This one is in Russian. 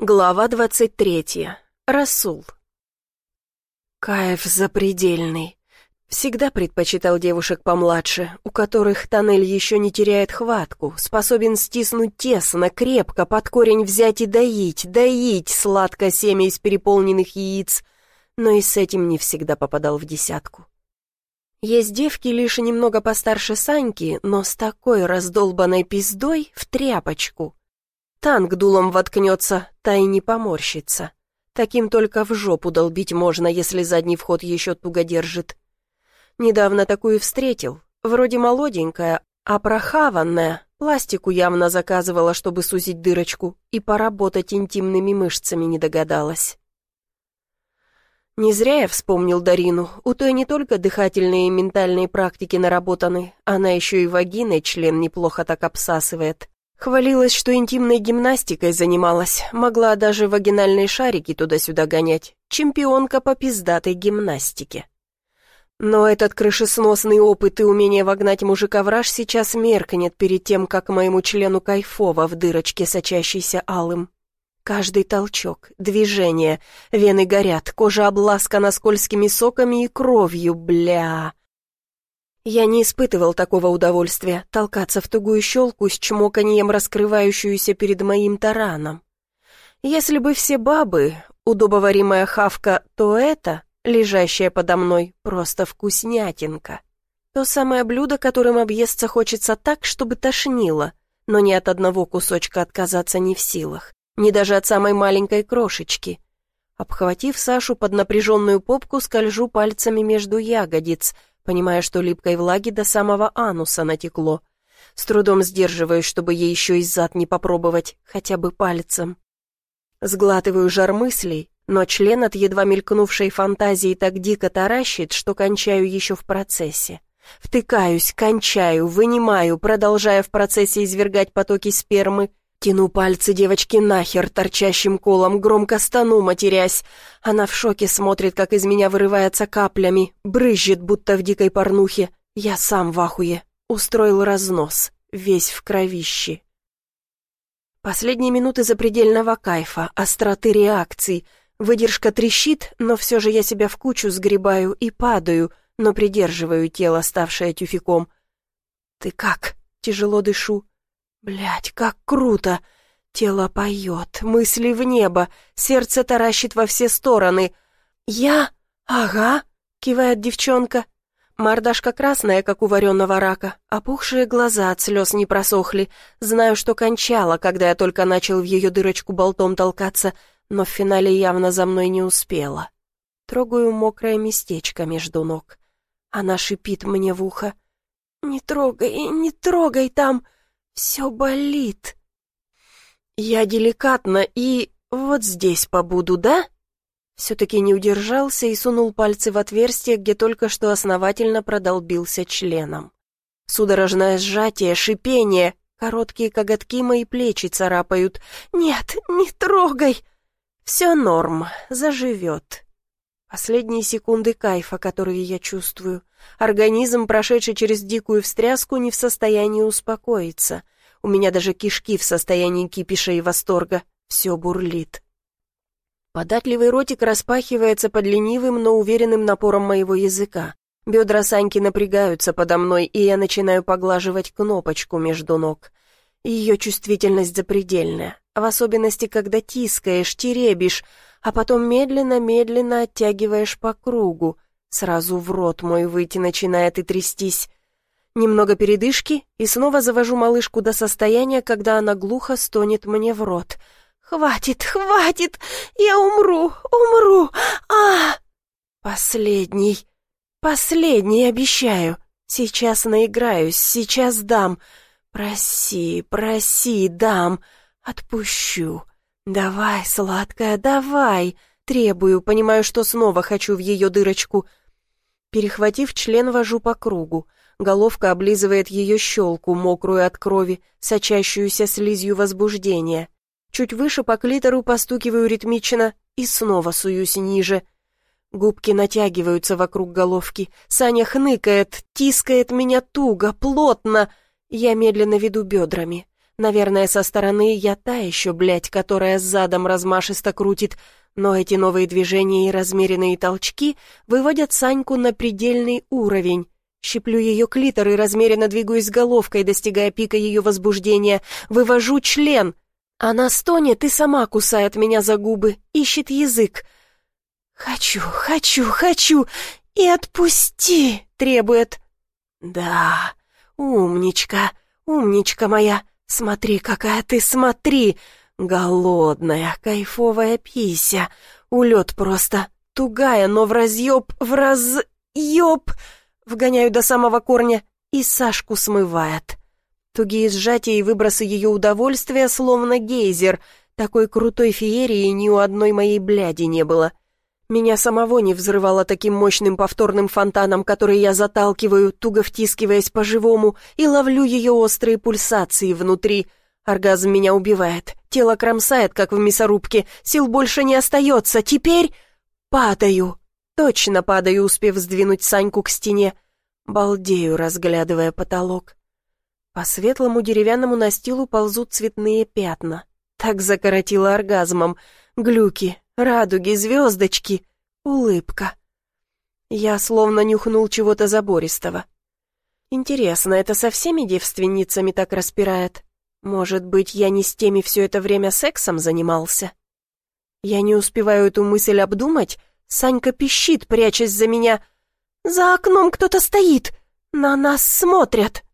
Глава двадцать третья. Расул. Кайф запредельный. Всегда предпочитал девушек помладше, у которых тоннель еще не теряет хватку, способен стиснуть тесно, крепко, под корень взять и доить, доить сладко семя из переполненных яиц, но и с этим не всегда попадал в десятку. Есть девки лишь немного постарше Саньки, но с такой раздолбанной пиздой в тряпочку — Танк дулом воткнется, та и не поморщится. Таким только в жопу долбить можно, если задний вход еще туго держит. Недавно такую встретил. Вроде молоденькая, а прохаванная. Пластику явно заказывала, чтобы сузить дырочку, и поработать интимными мышцами не догадалась. Не зря я вспомнил Дарину. У той не только дыхательные и ментальные практики наработаны, она еще и вагиной член неплохо так обсасывает. Хвалилась, что интимной гимнастикой занималась, могла даже вагинальные шарики туда-сюда гонять. Чемпионка по пиздатой гимнастике. Но этот крышесносный опыт и умение вогнать мужика в раж сейчас меркнет перед тем, как моему члену кайфово в дырочке, сочащейся алым. Каждый толчок, движение, вены горят, кожа обласкана скользкими соками и кровью, бля. Я не испытывал такого удовольствия толкаться в тугую щелку с чмоканьем, раскрывающуюся перед моим тараном. Если бы все бабы, удобоваримая хавка, то это, лежащая подо мной, просто вкуснятинка. То самое блюдо, которым объесться хочется так, чтобы тошнило, но ни от одного кусочка отказаться не в силах, ни даже от самой маленькой крошечки. Обхватив Сашу под напряженную попку, скольжу пальцами между ягодиц — понимая, что липкой влаги до самого ануса натекло. С трудом сдерживаюсь, чтобы ей еще и зад не попробовать, хотя бы пальцем. Сглатываю жар мыслей, но член от едва мелькнувшей фантазии так дико таращит, что кончаю еще в процессе. Втыкаюсь, кончаю, вынимаю, продолжая в процессе извергать потоки спермы, Тяну пальцы девочки нахер торчащим колом, громко стану, матерясь. Она в шоке смотрит, как из меня вырывается каплями, брызжет, будто в дикой порнухе. Я сам в ахуе. Устроил разнос, весь в кровище. Последние минуты запредельного кайфа, остроты реакций. Выдержка трещит, но все же я себя в кучу сгребаю и падаю, но придерживаю тело, ставшее тюфяком. «Ты как?» — тяжело дышу. Блять, как круто! Тело поет, мысли в небо, сердце таращит во все стороны. «Я? Ага», — кивает девчонка. Мордашка красная, как у вареного рака, опухшие глаза от слез не просохли. Знаю, что кончала, когда я только начал в ее дырочку болтом толкаться, но в финале явно за мной не успела. Трогаю мокрое местечко между ног. Она шипит мне в ухо. «Не трогай, не трогай там!» Все болит. Я деликатно и вот здесь побуду, да? Все-таки не удержался и сунул пальцы в отверстие, где только что основательно продолбился членом. Судорожное сжатие, шипение, короткие коготки мои плечи царапают. «Нет, не трогай!» «Все норм, заживет». Последние секунды кайфа, которые я чувствую. Организм, прошедший через дикую встряску, не в состоянии успокоиться. У меня даже кишки в состоянии кипиша и восторга. Все бурлит. Податливый ротик распахивается под ленивым, но уверенным напором моего языка. Бедра Саньки напрягаются подо мной, и я начинаю поглаживать кнопочку между ног. Ее чувствительность запредельная, в особенности, когда тискаешь, теребишь, а потом медленно-медленно оттягиваешь по кругу. Сразу в рот мой выйти начинает и трястись. Немного передышки, и снова завожу малышку до состояния, когда она глухо стонет мне в рот. «Хватит, хватит! Я умру, умру! а Последний, последний, обещаю. Сейчас наиграюсь, сейчас дам. Проси, проси, дам. Отпущу. «Давай, сладкая, давай!» Требую, понимаю, что снова хочу в ее дырочку. Перехватив член, вожу по кругу. Головка облизывает ее щелку, мокрую от крови, сочащуюся слизью возбуждения. Чуть выше по клитору постукиваю ритмично и снова суюсь ниже. Губки натягиваются вокруг головки. Саня хныкает, тискает меня туго, плотно. Я медленно веду бедрами. Наверное, со стороны я та еще, блядь, которая задом размашисто крутит, но эти новые движения и размеренные толчки выводят Саньку на предельный уровень. Щиплю ее клитор и размеренно двигаюсь головкой, достигая пика ее возбуждения. Вывожу член. Она стонет и сама кусает меня за губы, ищет язык. «Хочу, хочу, хочу! И отпусти!» — требует. «Да, умничка, умничка моя! Смотри, какая ты, смотри! Голодная, кайфовая пися! Улет просто, тугая, но в разъеб, в разъеб!» Вгоняю до самого корня, и Сашку смывает. Тугие сжатия и выбросы ее удовольствия, словно гейзер. Такой крутой феерии ни у одной моей бляди не было. Меня самого не взрывало таким мощным повторным фонтаном, который я заталкиваю, туго втискиваясь по-живому, и ловлю ее острые пульсации внутри. Оргазм меня убивает, тело кромсает, как в мясорубке, сил больше не остается. Теперь падаю. Точно падаю, успев сдвинуть Саньку к стене. Балдею, разглядывая потолок. По светлому деревянному настилу ползут цветные пятна. Так закоротило оргазмом. Глюки, радуги, звездочки, улыбка. Я словно нюхнул чего-то забористого. Интересно, это со всеми девственницами так распирает? Может быть, я не с теми все это время сексом занимался? Я не успеваю эту мысль обдумать, Санька пищит, прячась за меня. «За окном кто-то стоит! На нас смотрят!»